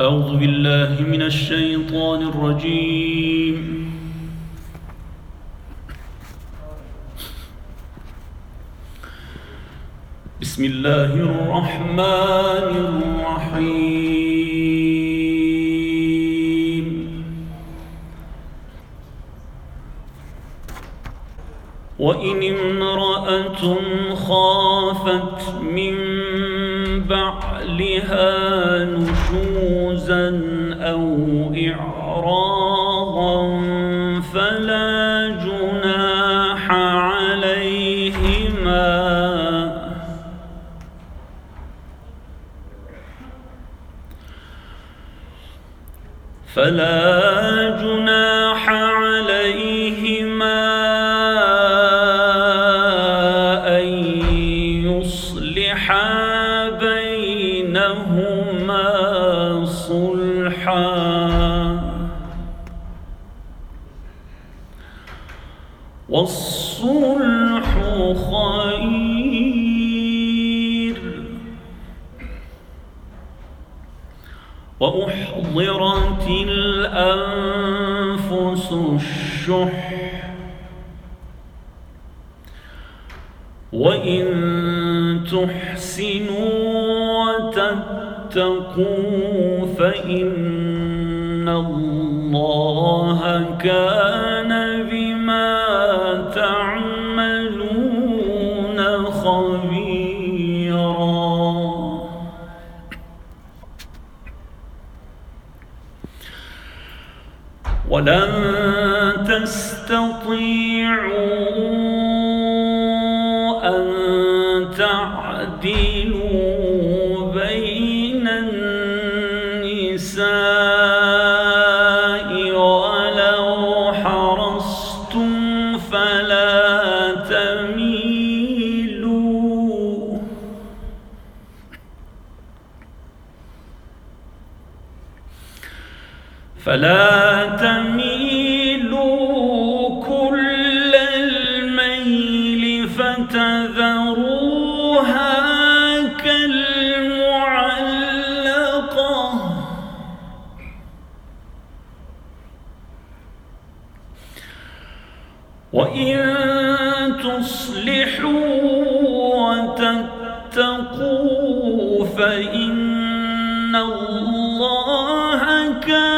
أعوذ بالله من الشيطان الرجيم. بسم الله الرحمن الرحيم. وإن امرأة خافت من بعلها نشوزا جناح عليهما. فلا جناح والصلح خير. وأحضرت الأنفس الشح. وإن تحسنوا وتتقوا فإن الله كان ولن تستطيعوا فلا تميلوا كل الميل فتذروها كالمعلقة. وإن تصلحوا وتتقوا فإن الله كان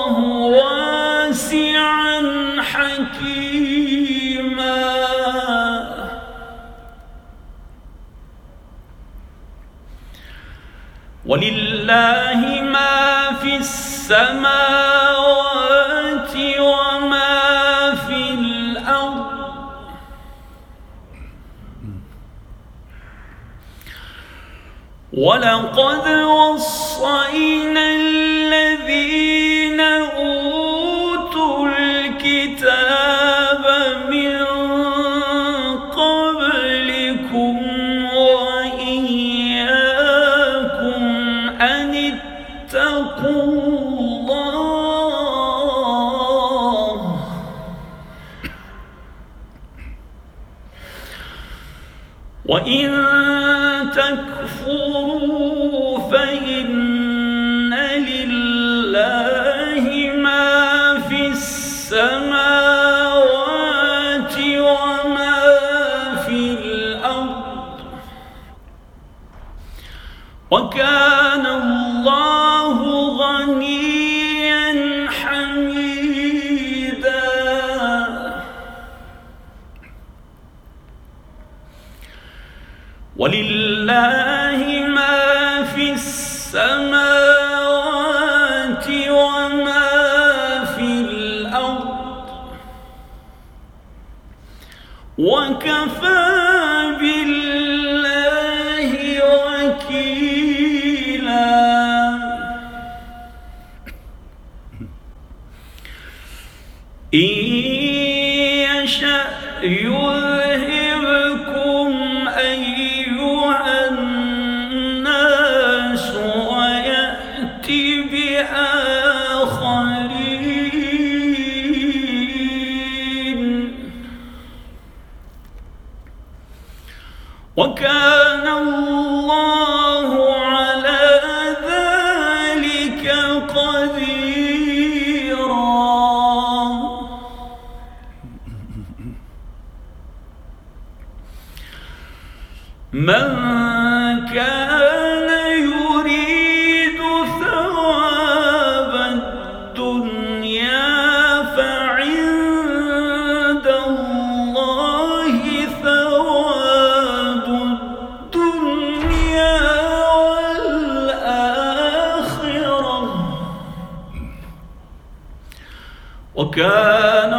ولله ما في السماوات وما في الأرض. ولقد وصينا اتقوا الله. وإن تكفروا ولله ما في السماوات وما في الأرض وكفى بالله وكيلا إن يشأ يذهب وكان الله على ذلك قديرا. من كان وكان